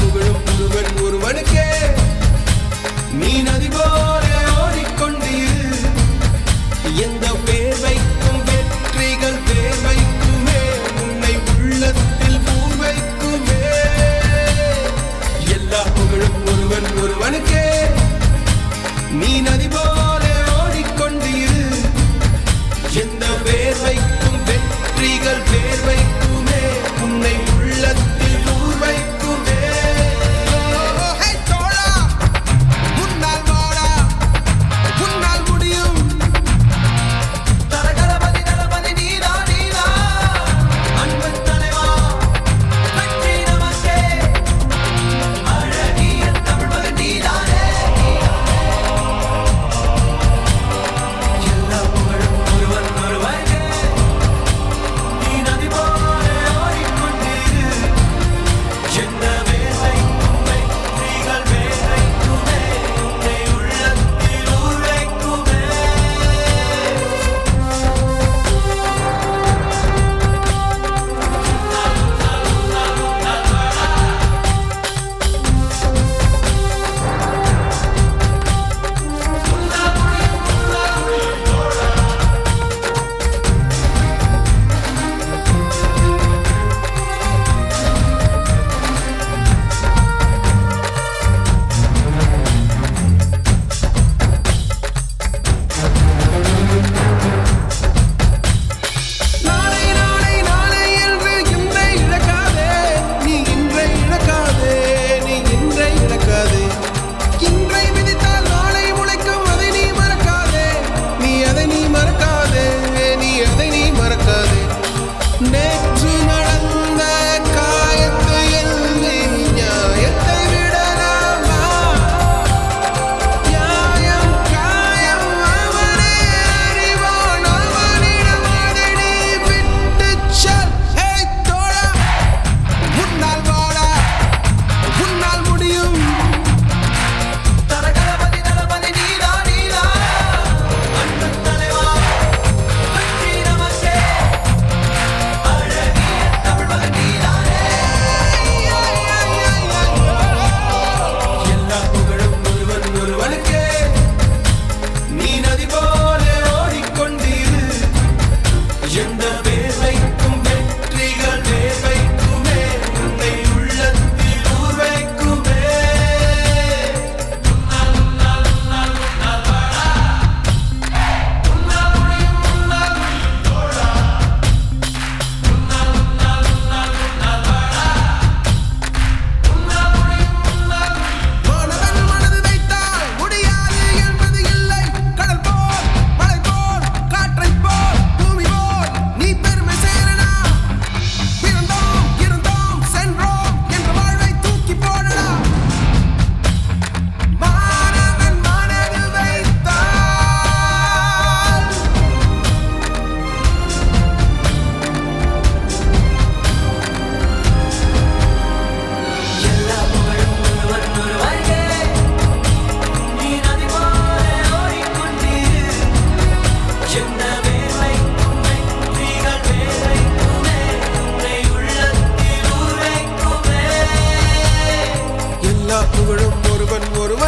புகழும் புதுவன் ஒருவனுக்கே. நீ நதிபோ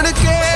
gonna get